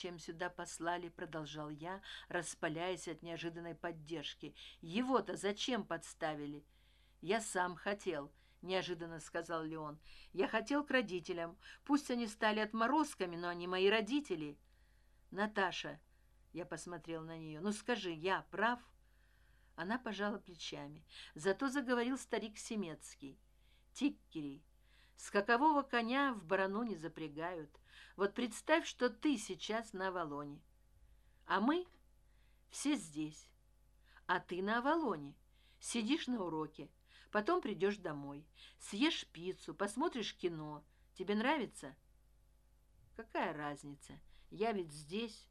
чем сюда послали продолжал я распаляясь от неожиданной поддержки. Его то зачем подставили? Я сам хотел неожиданно сказал леон. Я хотел к родителям. Пусть они стали отморозками но они мои родители. Наташа я посмотрел на нее ну скажи я прав? Она пожала плечами. Зато заговорил старик семецкий. Тиккери с какового коня в барану не запрягают. Вот представь что ты сейчас на авалоне. А мы все здесь. А ты на авалоне. Сидишь на уроке потом придешь домой. Съешь пиццу посмотришь кино. Тебе нравится? Какая разница? Я ведь здесь.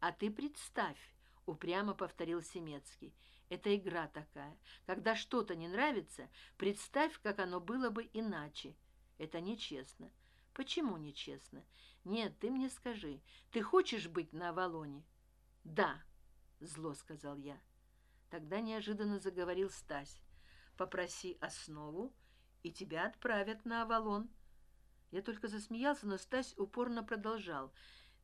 А ты представь упрямо повторил семецкий. Это игра такая. Когда что то не нравится представь как оно было бы иначе это нечестно. Почему нечестно? Нет ты мне скажи ты хочешь быть на авалоне? Да зло сказал я. Тогда неожиданно заговорил стась. Попроси основу и тебя отправят на авалон. Я только засмеялся но стась упорно продолжал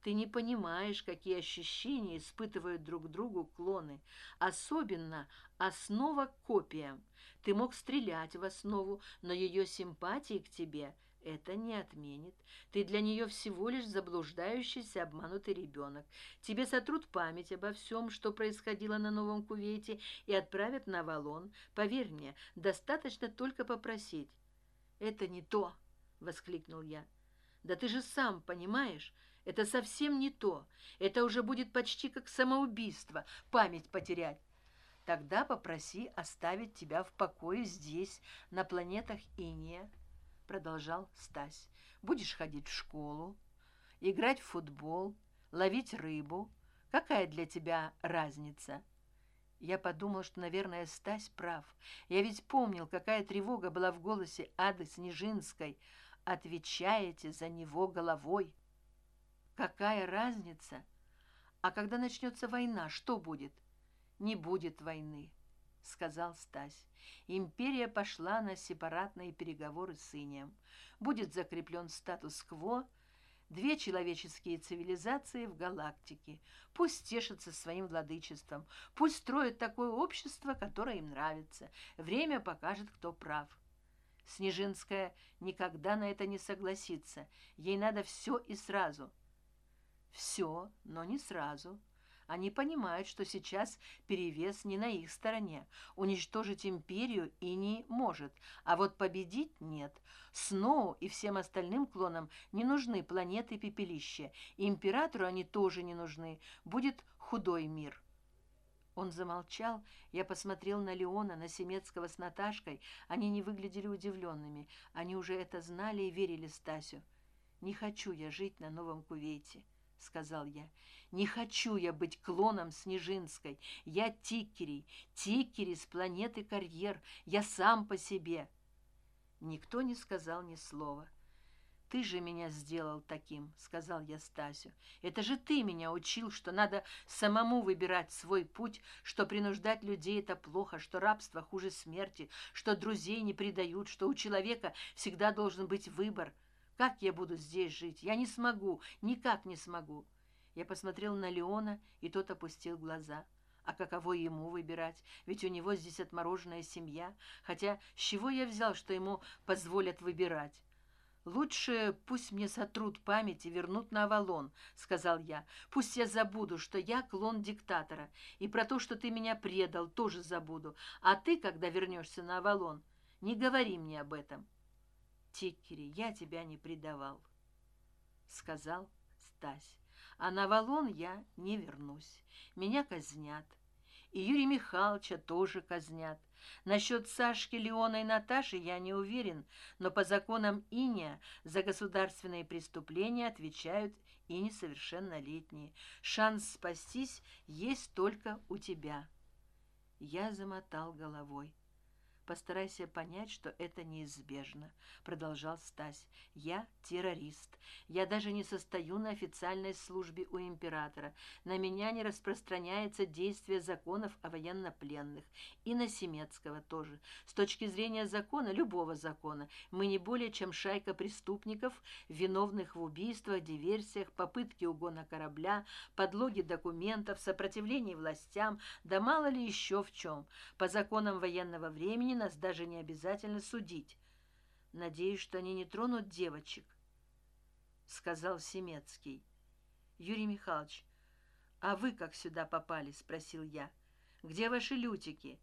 ты не понимаешь какие ощущения испытывают друг другу клоны особенно основа копия ты мог стрелять в основу но ее симпатии к тебе это не отменит. Ты для нее всего лишь заблуждающийся обманутый ребенок тебе сотрут память обо всем что происходило на новом кувейте и отправят на валон поверь мне достаточно только попросить. Это не то воскликнул я. Да ты же сам понимаешь это совсем не то. Это уже будет почти как самоубийство память потерять. Тогда попроси оставить тебя в покое здесь на планетах иния продолжал стась. Будешь ходить в школу играть в футбол ловить рыбу. Какая для тебя разница? Я подумал что наверное стась прав. Я ведь помнил какая тревога была в голосе ады снежинской. Отвечаете за него головой какая разница? А когда начнется война что будет? Не будет войны сказал стась. Империя пошла на сепаратные переговоры с инием. Будет закреплен статус кво две человеческие цивилизации в галактике. Пусть тешатся своим владычеством. Пусть строят такое общество которое им нравится. Время покажет кто прав. Снежинская никогда на это не согласится. Ей надо все и сразу все но не сразу. Они понимают что сейчас перевес не на их стороне. Уничтожить империю и не может. А вот победить нет. Сноу и всем остальным клонам не нужны планеты пепелища императору они тоже не нужны. Будет худой мир. Он замолчал. Я посмотрел на леона на семецкого с наташкой. Они не выглядели удивленными. Они уже это знали и верили стасю. Не хочу я жить на новом кувейте сказал я не хочу я быть клоном снежинской. Я тикери тикери с планеты карьер. Я сам по себе. Никто не сказал ни слова ты же меня сделал таким сказал я стасю это же ты меня учил что надо самому выбирать свой путь что принуждать людей это плохо что рабство хуже смерти что друзей не предают что у человека всегда должен быть выбор как я буду здесь жить? Я не смогу никак не смогу. Я посмотрел на леона и тот опустил глаза. А каково ему выбирать? Ведь у него здесь отмороженная семья. Хотя с чего я взял что ему позволят выбирать? Лучше пусть мне сотрут память и вернут на авалон сказал я. Пусть я забуду что я клон диктатора. И про то что ты меня предал тоже забуду. А ты когда вернешься на авалон не говори мне об этом тиккери я тебя не предавал сказал стась. А на валон я не вернусь. Меня казнят. И юрий михайловича тоже казнят. Насчет сашки леона и наташи я не уверен но по законам иния за государственные преступления отвечают и несовершеннолетние. Шанс спастись есть только у тебя. Я замотал головой постарайся понять что это неизбежно продолжал стась. Я террорист. Я даже не состою на официальной службе у императора. На меня не распространяется действие законов о военнопленных. И на семецкого тоже. С точки зрения закона любого закона мы не более чем шайка преступников виновных в убийствах диверсиях попытке угона корабля подлоге документов сопротивлении властям да мало ли еще в чем. По законам военного времени нас даже не обязательно судить. Надеюсь что они не тронут девочек сказал семецкий. Юрий михайлович а вы как сюда попали спросил я где ваши лютики